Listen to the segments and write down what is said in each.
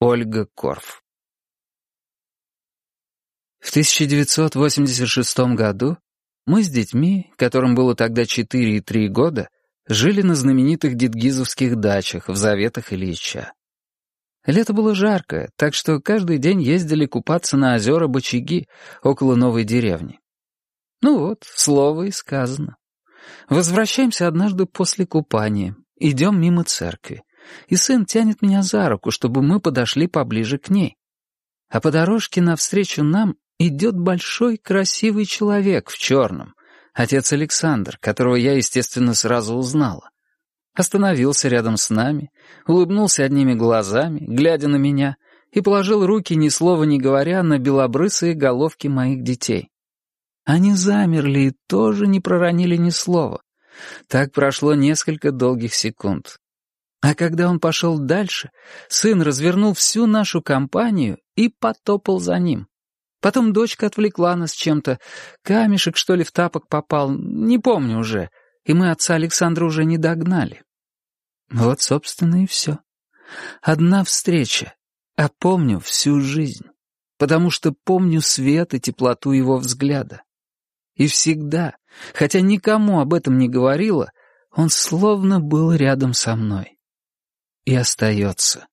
Ольга Корф В 1986 году мы с детьми, которым было тогда 4 и 3 года, жили на знаменитых дедгизовских дачах в Заветах Ильича. Лето было жаркое, так что каждый день ездили купаться на озера Бочаги около новой деревни. Ну вот, слово и сказано. Возвращаемся однажды после купания, идем мимо церкви и сын тянет меня за руку, чтобы мы подошли поближе к ней. А по дорожке навстречу нам идет большой красивый человек в черном, отец Александр, которого я, естественно, сразу узнала. Остановился рядом с нами, улыбнулся одними глазами, глядя на меня, и положил руки, ни слова не говоря, на белобрысые головки моих детей. Они замерли и тоже не проронили ни слова. Так прошло несколько долгих секунд. А когда он пошел дальше, сын развернул всю нашу компанию и потопал за ним. Потом дочка отвлекла нас чем-то. Камешек, что ли, в тапок попал, не помню уже. И мы отца Александра уже не догнали. Вот, собственно, и все. Одна встреча, а помню всю жизнь. Потому что помню свет и теплоту его взгляда. И всегда, хотя никому об этом не говорила, он словно был рядом со мной и остается.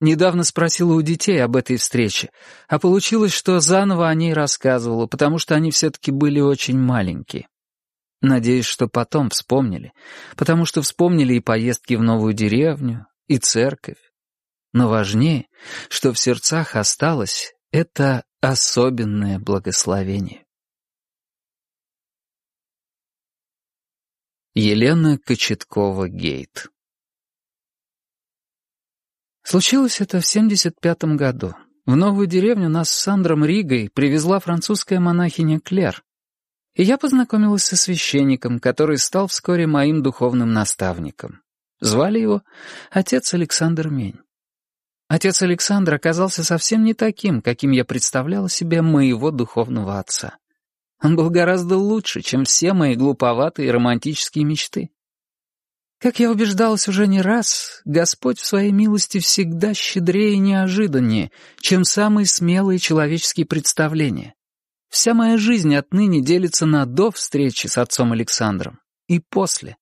Недавно спросила у детей об этой встрече, а получилось, что заново о ней рассказывала, потому что они все-таки были очень маленькие. Надеюсь, что потом вспомнили, потому что вспомнили и поездки в новую деревню, и церковь. Но важнее, что в сердцах осталось это особенное благословение. Елена Кочеткова-Гейт Случилось это в 75-м году. В новую деревню нас с Сандром Ригой привезла французская монахиня Клер. И я познакомилась со священником, который стал вскоре моим духовным наставником. Звали его отец Александр Мень. Отец Александр оказался совсем не таким, каким я представляла себе моего духовного отца. Он был гораздо лучше, чем все мои глуповатые романтические мечты. Как я убеждалась уже не раз, Господь в своей милости всегда щедрее и неожиданнее, чем самые смелые человеческие представления. Вся моя жизнь отныне делится на до встречи с отцом Александром и после.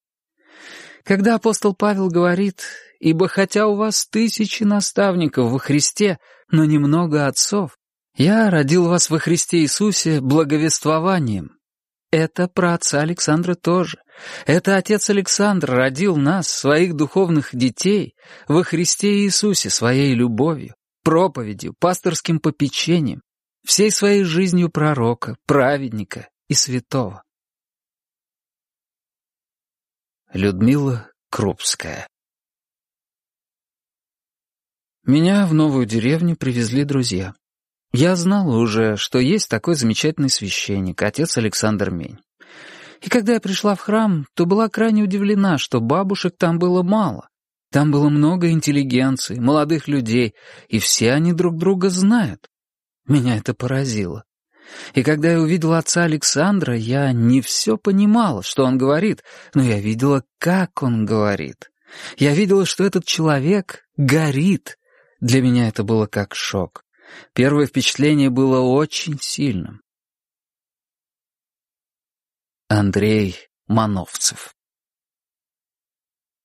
Когда апостол Павел говорит «Ибо хотя у вас тысячи наставников во Христе, но немного отцов, я родил вас во Христе Иисусе благовествованием, это про отца Александра тоже. Это отец Александр родил нас, своих духовных детей, во Христе Иисусе своей любовью, проповедью, пасторским попечением, всей своей жизнью пророка, праведника и святого. Людмила Крупская Меня в новую деревню привезли друзья. Я знала уже, что есть такой замечательный священник, отец Александр Мень. И когда я пришла в храм, то была крайне удивлена, что бабушек там было мало. Там было много интеллигенции, молодых людей, и все они друг друга знают. Меня это поразило. И когда я увидела отца Александра, я не все понимала, что он говорит, но я видела, как он говорит. Я видела, что этот человек горит. Для меня это было как шок. Первое впечатление было очень сильным. Андрей Мановцев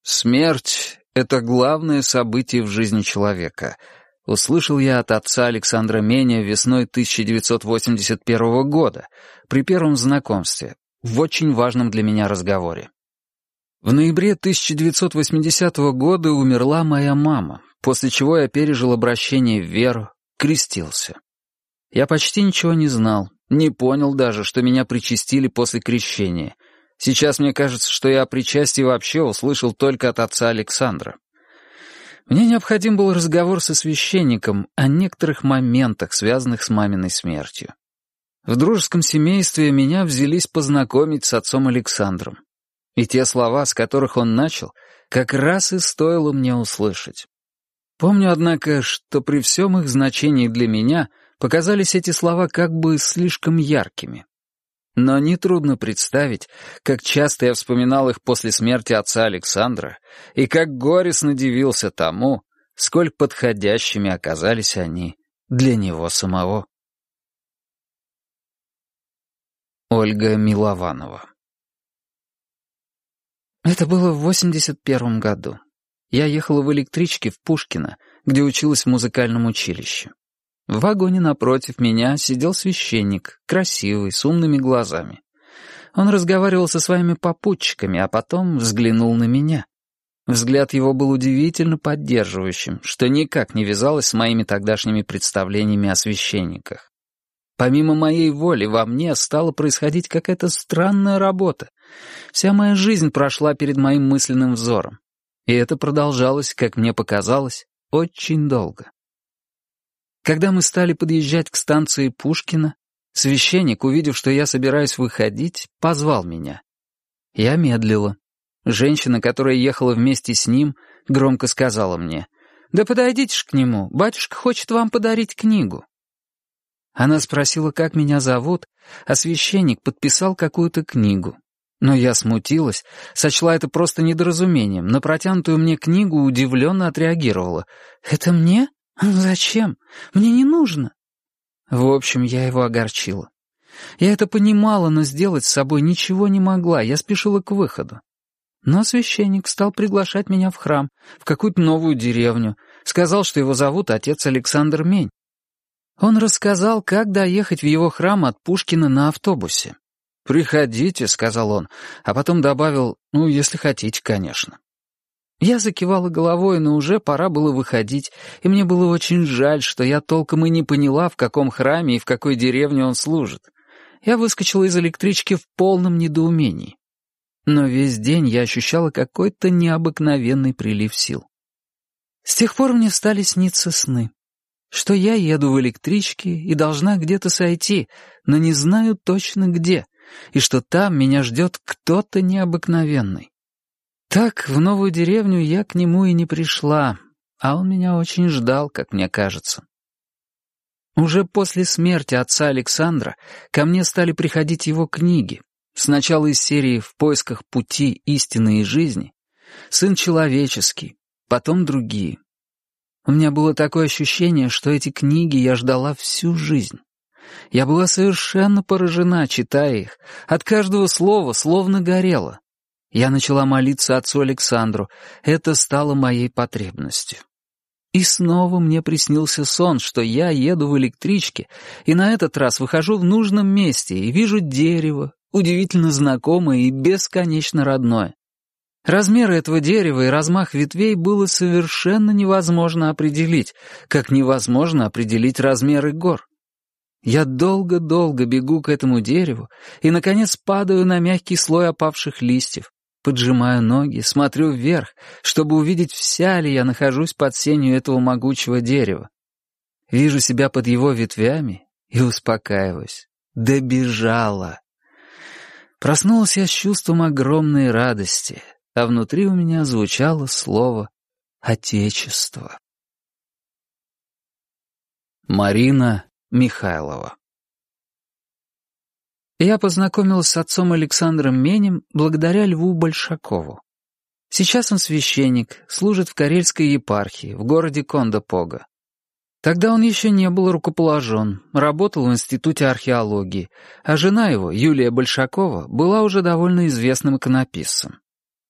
Смерть — это главное событие в жизни человека. Услышал я от отца Александра Меня весной 1981 года, при первом знакомстве, в очень важном для меня разговоре. В ноябре 1980 года умерла моя мама, после чего я пережил обращение в веру, крестился. Я почти ничего не знал, не понял даже, что меня причастили после крещения. Сейчас мне кажется, что я о причастии вообще услышал только от отца Александра. Мне необходим был разговор со священником о некоторых моментах, связанных с маминой смертью. В дружеском семействе меня взялись познакомить с отцом Александром. И те слова, с которых он начал, как раз и стоило мне услышать. Помню, однако, что при всем их значении для меня показались эти слова как бы слишком яркими. Но нетрудно представить, как часто я вспоминал их после смерти отца Александра и как горестно дивился тому, сколь подходящими оказались они для него самого. Ольга Милованова Это было в 81 году. Я ехала в электричке в Пушкино, где училась в музыкальном училище. В вагоне напротив меня сидел священник, красивый, с умными глазами. Он разговаривал со своими попутчиками, а потом взглянул на меня. Взгляд его был удивительно поддерживающим, что никак не вязалось с моими тогдашними представлениями о священниках. Помимо моей воли во мне стала происходить какая-то странная работа. Вся моя жизнь прошла перед моим мысленным взором. И это продолжалось, как мне показалось, очень долго. Когда мы стали подъезжать к станции Пушкина, священник, увидев, что я собираюсь выходить, позвал меня. Я медлила. Женщина, которая ехала вместе с ним, громко сказала мне, «Да подойдите ж к нему, батюшка хочет вам подарить книгу». Она спросила, как меня зовут, а священник подписал какую-то книгу. Но я смутилась, сочла это просто недоразумением, на протянутую мне книгу удивленно отреагировала. «Это мне?» «Зачем? Мне не нужно». В общем, я его огорчила. Я это понимала, но сделать с собой ничего не могла, я спешила к выходу. Но священник стал приглашать меня в храм, в какую-то новую деревню, сказал, что его зовут отец Александр Мень. Он рассказал, как доехать в его храм от Пушкина на автобусе. «Приходите», — сказал он, а потом добавил, «ну, если хотите, конечно». Я закивала головой, но уже пора было выходить, и мне было очень жаль, что я толком и не поняла, в каком храме и в какой деревне он служит. Я выскочила из электрички в полном недоумении. Но весь день я ощущала какой-то необыкновенный прилив сил. С тех пор мне стали сниться сны, что я еду в электричке и должна где-то сойти, но не знаю точно где, и что там меня ждет кто-то необыкновенный. Так, в новую деревню я к нему и не пришла, а он меня очень ждал, как мне кажется. Уже после смерти отца Александра ко мне стали приходить его книги. Сначала из серии «В поисках пути истины и жизни», «Сын человеческий», потом другие. У меня было такое ощущение, что эти книги я ждала всю жизнь. Я была совершенно поражена, читая их. От каждого слова словно горело. Я начала молиться отцу Александру. Это стало моей потребностью. И снова мне приснился сон, что я еду в электричке, и на этот раз выхожу в нужном месте и вижу дерево, удивительно знакомое и бесконечно родное. Размеры этого дерева и размах ветвей было совершенно невозможно определить, как невозможно определить размеры гор. Я долго-долго бегу к этому дереву и, наконец, падаю на мягкий слой опавших листьев, Поджимаю ноги, смотрю вверх, чтобы увидеть, вся ли я нахожусь под сенью этого могучего дерева. Вижу себя под его ветвями и успокаиваюсь. Добежала. Проснулась я с чувством огромной радости, а внутри у меня звучало слово «Отечество». Марина Михайлова я познакомилась с отцом Александром Менем благодаря Льву Большакову. Сейчас он священник, служит в Карельской епархии, в городе Кондопога. Тогда он еще не был рукоположен, работал в Институте археологии, а жена его, Юлия Большакова, была уже довольно известным иконописцем.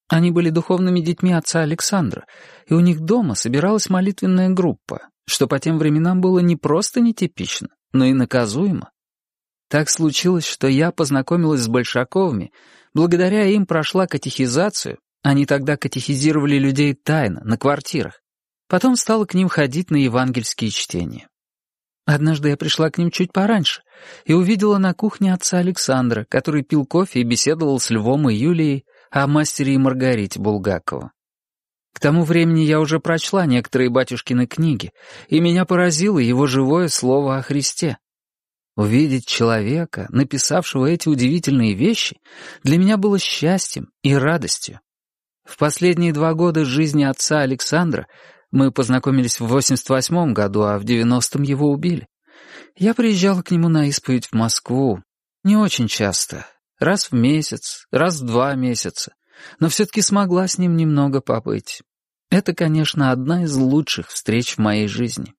Они были духовными детьми отца Александра, и у них дома собиралась молитвенная группа, что по тем временам было не просто нетипично, но и наказуемо. Так случилось, что я познакомилась с Большаковыми, благодаря им прошла катехизацию, они тогда катехизировали людей тайно, на квартирах. Потом стала к ним ходить на евангельские чтения. Однажды я пришла к ним чуть пораньше и увидела на кухне отца Александра, который пил кофе и беседовал с Львом и Юлией о мастере и Маргарите Булгакова. К тому времени я уже прочла некоторые батюшкины книги, и меня поразило его живое слово о Христе. Увидеть человека, написавшего эти удивительные вещи, для меня было счастьем и радостью. В последние два года жизни отца Александра мы познакомились в 88-м году, а в 90-м его убили. Я приезжала к нему на исповедь в Москву. Не очень часто. Раз в месяц, раз в два месяца. Но все-таки смогла с ним немного побыть. Это, конечно, одна из лучших встреч в моей жизни.